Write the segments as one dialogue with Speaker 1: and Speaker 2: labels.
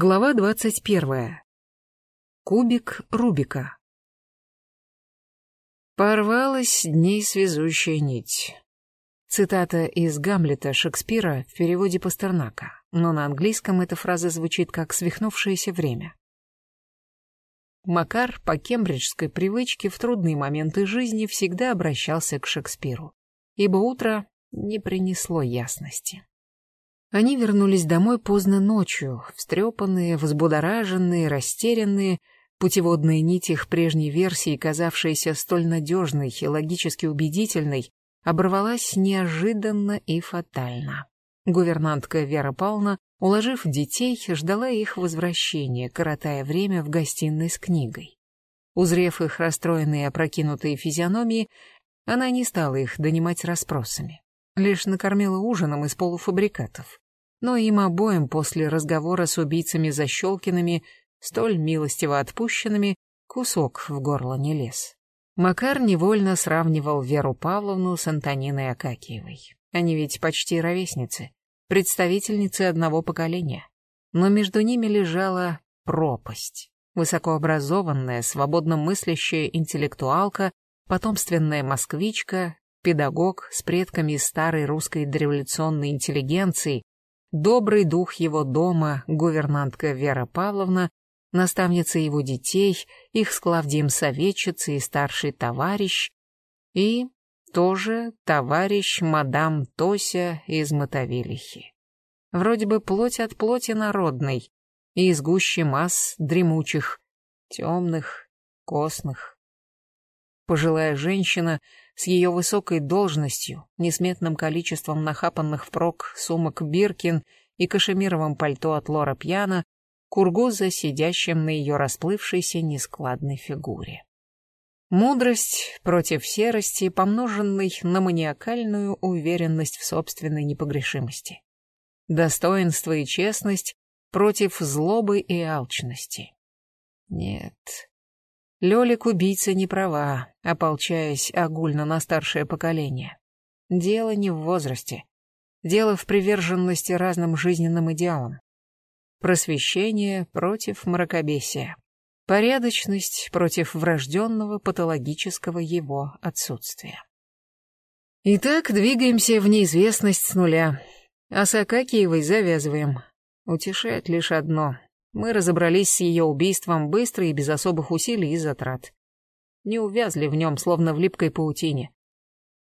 Speaker 1: Глава двадцать первая. Кубик Рубика. Порвалась дней связующая нить. Цитата из Гамлета Шекспира в переводе Пастернака, но на английском эта фраза звучит как «свихнувшееся время». Макар по кембриджской привычке в трудные моменты жизни всегда обращался к Шекспиру, ибо утро не принесло ясности. Они вернулись домой поздно ночью, встрепанные, взбудораженные, растерянные, путеводная нить их прежней версии, казавшаяся столь надежной и логически убедительной, оборвалась неожиданно и фатально. Гувернантка Вера Павловна, уложив детей, ждала их возвращения, коротая время в гостиной с книгой. Узрев их расстроенные опрокинутые физиономии, она не стала их донимать расспросами лишь накормила ужином из полуфабрикатов. Но им обоим после разговора с убийцами Защелкиными, столь милостиво отпущенными, кусок в горло не лез. Макар невольно сравнивал Веру Павловну с Антониной Акакиевой. Они ведь почти ровесницы, представительницы одного поколения. Но между ними лежала пропасть. Высокообразованная, свободно мыслящая интеллектуалка, потомственная москвичка, педагог с предками старой русской дореволюционной интеллигенции, добрый дух его дома, гувернантка Вера Павловна, наставница его детей, их с Клавдием советчица и старший товарищ, и тоже товарищ мадам Тося из Мотовилихи. Вроде бы плоть от плоти народной, и из гущи масс дремучих, темных, костных. Пожилая женщина с ее высокой должностью, несметным количеством нахапанных впрок сумок Биркин и кашемировым пальто от Лора Пьяна, Кургуза, сидящим на ее расплывшейся нескладной фигуре. Мудрость против серости, помноженной на маниакальную уверенность в собственной непогрешимости. Достоинство и честность против злобы и алчности. Нет, Лёлик-убийца не права, ополчаясь огульно на старшее поколение. Дело не в возрасте. Дело в приверженности разным жизненным идеалам. Просвещение против мракобесия. Порядочность против врожденного патологического его отсутствия. Итак, двигаемся в неизвестность с нуля. А с Акакиевой завязываем. Утешает лишь одно. Мы разобрались с ее убийством быстро и без особых усилий и затрат. Не увязли в нем, словно в липкой паутине.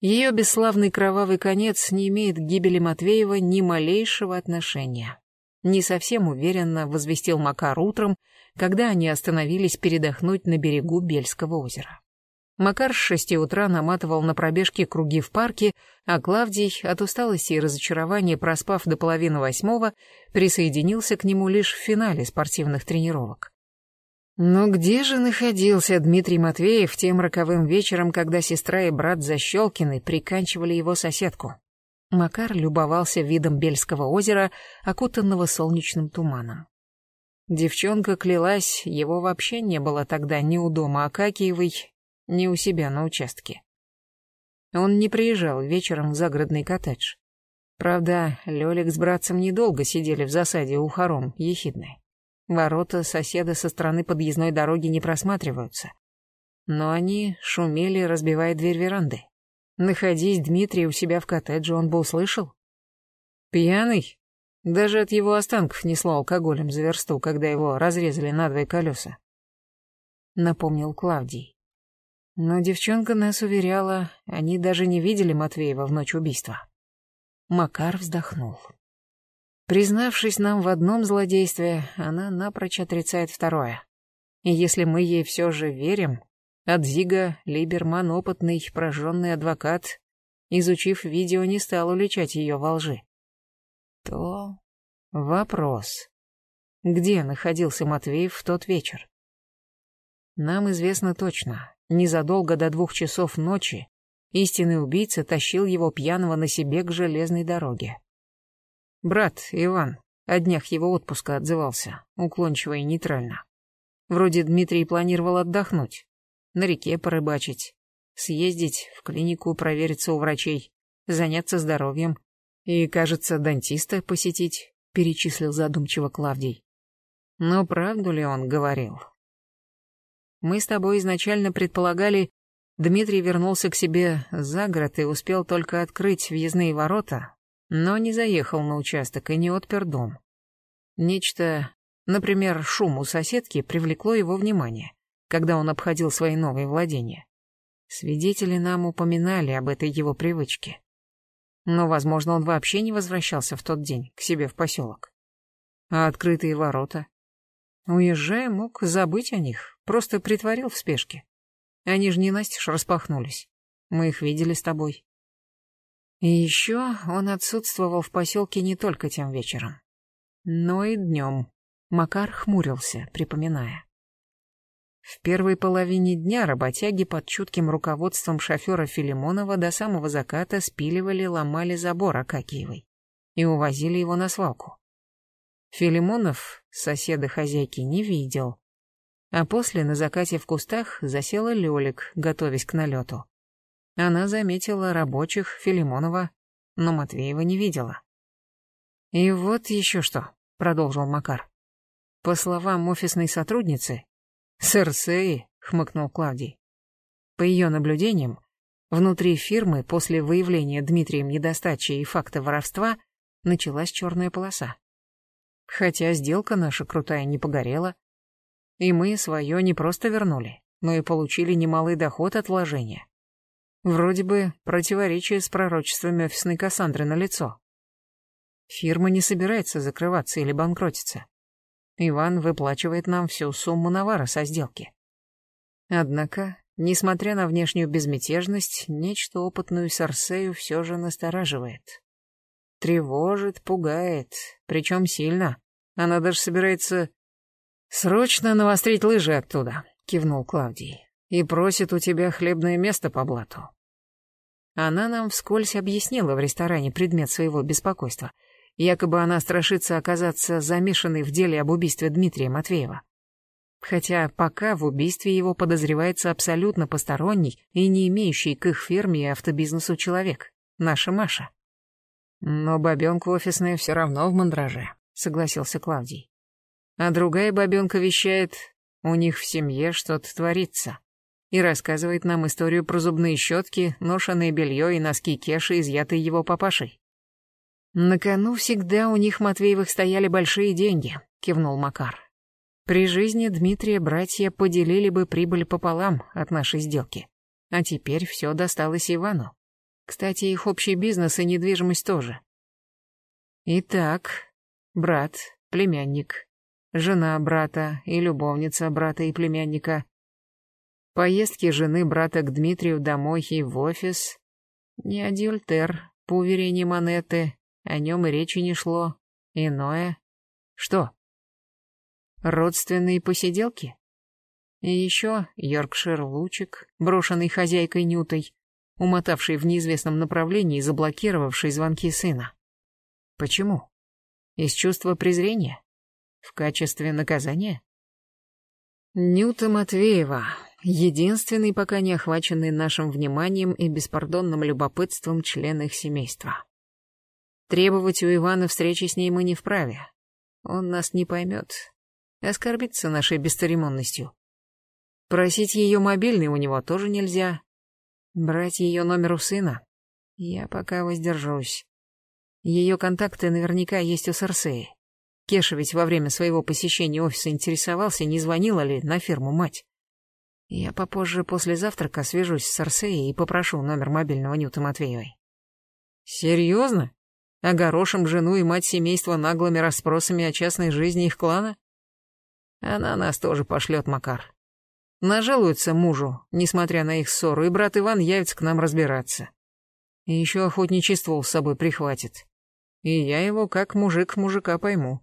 Speaker 1: Ее бесславный кровавый конец не имеет к гибели Матвеева ни малейшего отношения. Не совсем уверенно возвестил Макар утром, когда они остановились передохнуть на берегу Бельского озера. Макар с шести утра наматывал на пробежке круги в парке, а Клавдий, от усталости и разочарования проспав до половины восьмого, присоединился к нему лишь в финале спортивных тренировок. Но где же находился Дмитрий Матвеев тем роковым вечером, когда сестра и брат Защелкины приканчивали его соседку? Макар любовался видом Бельского озера, окутанного солнечным туманом. Девчонка клялась, его вообще не было тогда ни у дома Акакиевой, не у себя на участке. Он не приезжал вечером в загородный коттедж. Правда, Лёлик с братцем недолго сидели в засаде у хором Ехидной. Ворота соседа со стороны подъездной дороги не просматриваются. Но они шумели, разбивая дверь веранды. Находись Дмитрий у себя в коттедже, он бы услышал. Пьяный? Даже от его останков несло алкоголем за версту, когда его разрезали надвое колеса. Напомнил Клавдий. Но девчонка нас уверяла, они даже не видели Матвеева в ночь убийства. Макар вздохнул. Признавшись нам в одном злодействе, она напрочь отрицает второе. И если мы ей все же верим, Адзига, Либерман, опытный, прожженный адвокат, изучив видео, не стал уличать ее во лжи. То вопрос. Где находился Матвеев в тот вечер? Нам известно точно, Незадолго до двух часов ночи истинный убийца тащил его пьяного на себе к железной дороге. Брат, Иван, о днях его отпуска отзывался, уклончиво и нейтрально. Вроде Дмитрий планировал отдохнуть, на реке порыбачить, съездить в клинику провериться у врачей, заняться здоровьем и, кажется, дантиста посетить, перечислил задумчиво Клавдий. Но правду ли он говорил? Мы с тобой изначально предполагали, Дмитрий вернулся к себе за город и успел только открыть въездные ворота, но не заехал на участок и не отпер дом. Нечто, например, шум у соседки привлекло его внимание, когда он обходил свои новые владения. Свидетели нам упоминали об этой его привычке. Но, возможно, он вообще не возвращался в тот день к себе в поселок. А открытые ворота? Уезжая, мог забыть о них, просто притворил в спешке. Они же не настежь распахнулись. Мы их видели с тобой. И еще он отсутствовал в поселке не только тем вечером, но и днем. Макар хмурился, припоминая. В первой половине дня работяги под чутким руководством шофера Филимонова до самого заката спиливали, ломали забор Акакиевой и увозили его на свалку. Филимонов соседа хозяйки не видел, а после на закате в кустах засела Лёлик, готовясь к налету. Она заметила рабочих Филимонова, но Матвеева не видела. «И вот еще что», — продолжил Макар. «По словам офисной сотрудницы, «Серсеи», — хмыкнул Клавдий. По ее наблюдениям, внутри фирмы после выявления Дмитрием недостачи и факта воровства началась черная полоса. Хотя сделка наша крутая не погорела, и мы свое не просто вернули, но и получили немалый доход от вложения. Вроде бы противоречие с пророчествами офисной Кассандры на лицо. Фирма не собирается закрываться или банкротиться. Иван выплачивает нам всю сумму навара со сделки. Однако, несмотря на внешнюю безмятежность, нечто опытную Сарсею все же настораживает. Тревожит, пугает, причем сильно. Она даже собирается срочно навострить лыжи оттуда, кивнул Клавдий, и просит у тебя хлебное место по блату. Она нам вскользь объяснила в ресторане предмет своего беспокойства — Якобы она страшится оказаться замешанной в деле об убийстве Дмитрия Матвеева. Хотя пока в убийстве его подозревается абсолютно посторонний и не имеющий к их фирме и автобизнесу человек, наша Маша. Но бабенка офисная все равно в мандраже, согласился Клавдий. А другая бабенка вещает, у них в семье что-то творится. И рассказывает нам историю про зубные щетки, ношеное белье и носки Кеши, изъятые его папашей. «На кону всегда у них Матвеевых стояли большие деньги», — кивнул Макар. «При жизни Дмитрия братья поделили бы прибыль пополам от нашей сделки. А теперь все досталось Ивану. Кстати, их общий бизнес и недвижимость тоже. Итак, брат, племянник, жена брата и любовница брата и племянника, поездки жены брата к Дмитрию домой и в офис, не адюльтер, по уверениям Анетты, о нем и речи не шло. Иное. Что? Родственные посиделки? И еще Йоркшир Лучик, брошенный хозяйкой Нютой, умотавший в неизвестном направлении и заблокировавший звонки сына. Почему? Из чувства презрения? В качестве наказания? Нюта Матвеева, единственный пока не охваченный нашим вниманием и беспардонным любопытством член их семейства. Требовать у Ивана встречи с ней мы не вправе. Он нас не поймет. Оскорбится нашей бесцеремонностью. Просить ее мобильный у него тоже нельзя. Брать ее номер у сына? Я пока воздержусь. Ее контакты наверняка есть у Сарсеи. Кеша ведь во время своего посещения офиса интересовался, не звонила ли на фирму мать. Я попозже после завтрака свяжусь с Сарсеей и попрошу номер мобильного Нюты Матвеевой. Серьезно? огорошим жену и мать семейства наглыми расспросами о частной жизни их клана? Она нас тоже пошлет, Макар. Нажалуются мужу, несмотря на их ссору, и брат Иван явится к нам разбираться. И еще охотничий ствол с собой прихватит. И я его как мужик мужика пойму.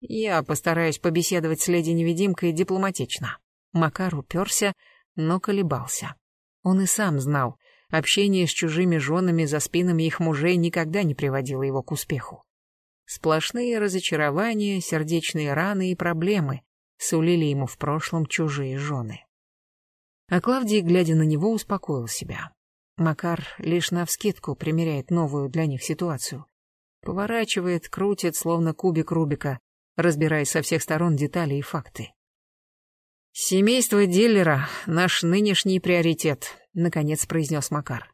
Speaker 1: Я постараюсь побеседовать с леди-невидимкой дипломатично. Макар уперся, но колебался. Он и сам знал, Общение с чужими женами за спинами их мужей никогда не приводило его к успеху. Сплошные разочарования, сердечные раны и проблемы сулили ему в прошлом чужие жены. А Клавдий, глядя на него, успокоил себя. Макар лишь навскидку примеряет новую для них ситуацию. Поворачивает, крутит, словно кубик Рубика, разбирая со всех сторон детали и факты. «Семейство дилера — наш нынешний приоритет», — наконец произнес Макар.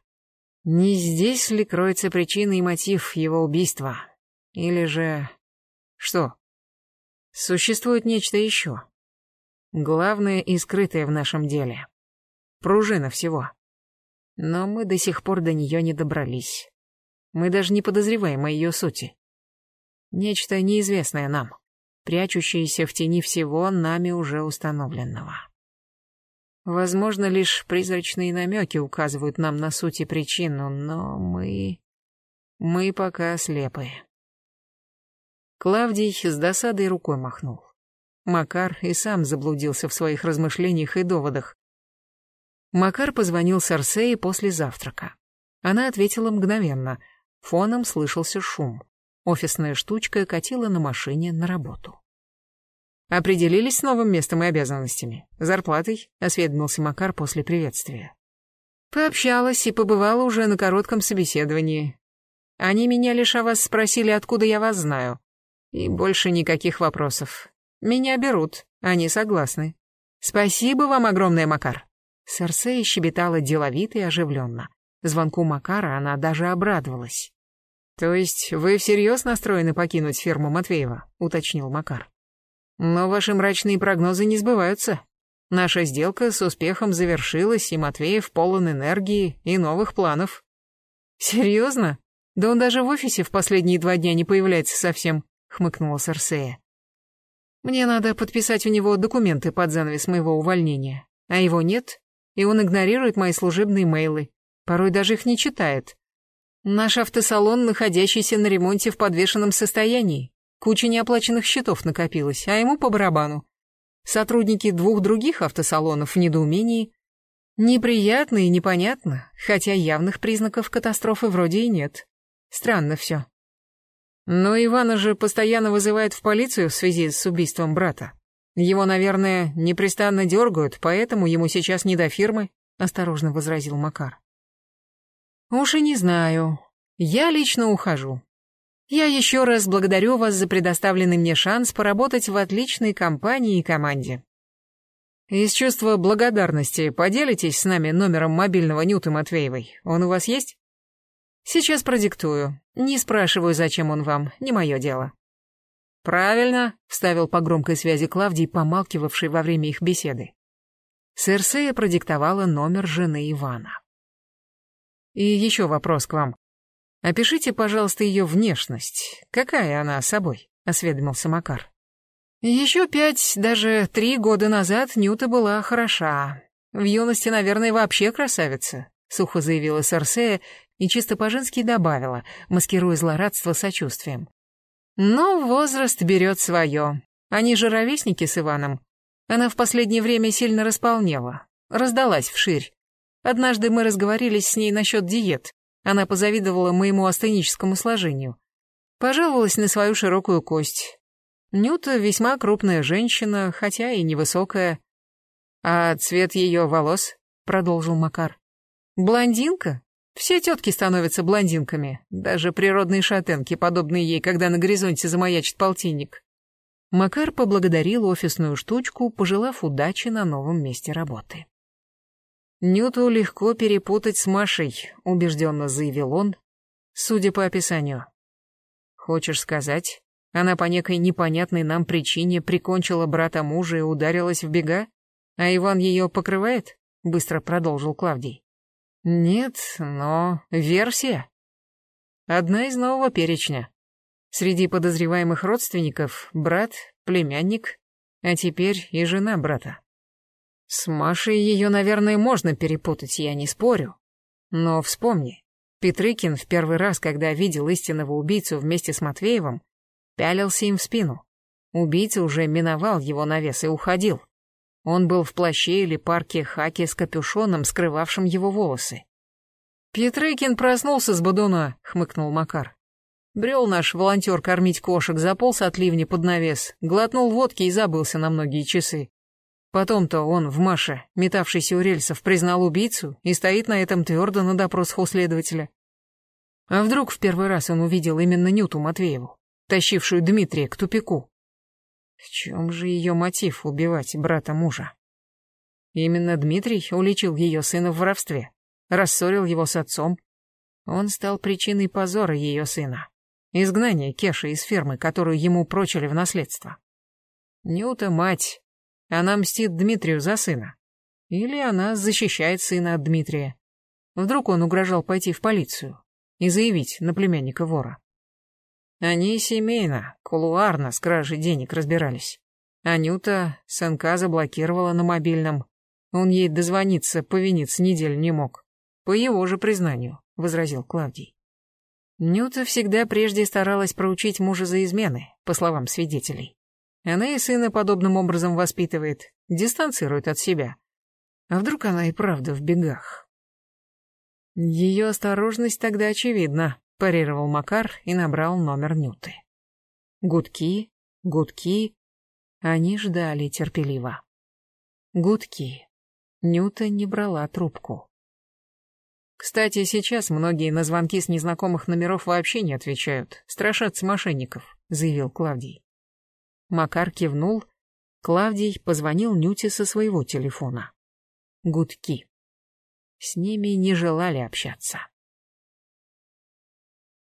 Speaker 1: «Не здесь ли кроется причина и мотив его убийства? Или же... что? Существует нечто еще. Главное и скрытое в нашем деле. Пружина всего. Но мы до сих пор до нее не добрались. Мы даже не подозреваем о ее сути. Нечто неизвестное нам прячущиеся в тени всего нами уже установленного. Возможно, лишь призрачные намеки указывают нам на суть и причину, но мы... мы пока слепые. Клавдий с досадой рукой махнул. Макар и сам заблудился в своих размышлениях и доводах. Макар позвонил Сарсее после завтрака. Она ответила мгновенно. Фоном слышался шум. Офисная штучка катила на машине на работу. «Определились с новым местом и обязанностями? Зарплатой?» — осведомился Макар после приветствия. «Пообщалась и побывала уже на коротком собеседовании. Они меня лишь о вас спросили, откуда я вас знаю. И больше никаких вопросов. Меня берут, они согласны. Спасибо вам огромное, Макар». Серсея щебетала деловито и оживленно. Звонку Макара она даже обрадовалась. «То есть вы всерьез настроены покинуть ферму Матвеева?» — уточнил Макар. «Но ваши мрачные прогнозы не сбываются. Наша сделка с успехом завершилась, и Матвеев полон энергии и новых планов». «Серьезно? Да он даже в офисе в последние два дня не появляется совсем», — хмыкнула Сарсея. «Мне надо подписать у него документы под занавес моего увольнения, а его нет, и он игнорирует мои служебные мейлы, порой даже их не читает». Наш автосалон, находящийся на ремонте в подвешенном состоянии. Куча неоплаченных счетов накопилась, а ему по барабану. Сотрудники двух других автосалонов в недоумении. Неприятно и непонятно, хотя явных признаков катастрофы вроде и нет. Странно все. Но Ивана же постоянно вызывает в полицию в связи с убийством брата. Его, наверное, непрестанно дергают, поэтому ему сейчас не до фирмы, осторожно возразил Макар. Уж и не знаю. Я лично ухожу. Я еще раз благодарю вас за предоставленный мне шанс поработать в отличной компании и команде. Из чувства благодарности поделитесь с нами номером мобильного Нюты Матвеевой. Он у вас есть? Сейчас продиктую. Не спрашиваю, зачем он вам, не мое дело. Правильно, вставил по громкой связи Клавдий, помалкивавший во время их беседы. Серсея продиктовала номер жены Ивана. И еще вопрос к вам. Опишите, пожалуйста, ее внешность. Какая она собой? Осведомился Макар. Еще пять, даже три года назад Нюта была хороша. В юности, наверное, вообще красавица, сухо заявила Сарсея и чисто по-женски добавила, маскируя злорадство сочувствием. Но возраст берет свое. Они же ровесники с Иваном. Она в последнее время сильно располнела, раздалась вширь. Однажды мы разговорились с ней насчет диет. Она позавидовала моему астеническому сложению. Пожаловалась на свою широкую кость. Нюта весьма крупная женщина, хотя и невысокая. А цвет ее волос, продолжил Макар. Блондинка? Все тетки становятся блондинками, даже природные шатенки, подобные ей, когда на горизонте замаячит полтинник. Макар поблагодарил офисную штучку, пожелав удачи на новом месте работы. Нюту легко перепутать с Машей, убежденно заявил он, судя по описанию. Хочешь сказать, она по некой непонятной нам причине прикончила брата мужа и ударилась в бега, а Иван ее покрывает? Быстро продолжил Клавдий. Нет, но версия. Одна из нового перечня. Среди подозреваемых родственников брат, племянник, а теперь и жена брата. С Машей ее, наверное, можно перепутать, я не спорю. Но вспомни, Петрыкин в первый раз, когда видел истинного убийцу вместе с Матвеевым, пялился им в спину. Убийца уже миновал его навес и уходил. Он был в плаще или парке хаки с капюшоном, скрывавшим его волосы. «Петрыкин проснулся с бодуна», — хмыкнул Макар. Брел наш волонтер кормить кошек, заполз от ливня под навес, глотнул водки и забылся на многие часы. Потом-то он в Маше, метавшийся у рельсов, признал убийцу и стоит на этом твердо на допросах у следователя. А вдруг в первый раз он увидел именно Нюту Матвееву, тащившую Дмитрия к тупику? В чем же ее мотив убивать брата мужа? Именно Дмитрий уличил ее сына в воровстве, рассорил его с отцом. Он стал причиной позора ее сына, изгнания Кеши из фермы, которую ему прочили в наследство. Нюта мать, она мстит Дмитрию за сына. Или она защищает сына от Дмитрия. Вдруг он угрожал пойти в полицию и заявить на племянника вора. Они семейно, кулуарно с кражей денег разбирались. Анюта сынка заблокировала на мобильном. Он ей дозвониться по виниться неделю не мог. По его же признанию, — возразил Клавдий. Нюта всегда прежде старалась проучить мужа за измены, по словам свидетелей. Она и сына подобным образом воспитывает, дистанцирует от себя. А вдруг она и правда в бегах? Ее осторожность тогда очевидна парировал Макар и набрал номер Нюты. Гудки, гудки. Они ждали терпеливо. Гудки. Нюта не брала трубку. Кстати, сейчас многие на звонки с незнакомых номеров вообще не отвечают, страшатся мошенников, заявил Клавдий. Макар кивнул. Клавдий позвонил Нюте со своего телефона. Гудки. С ними не желали общаться.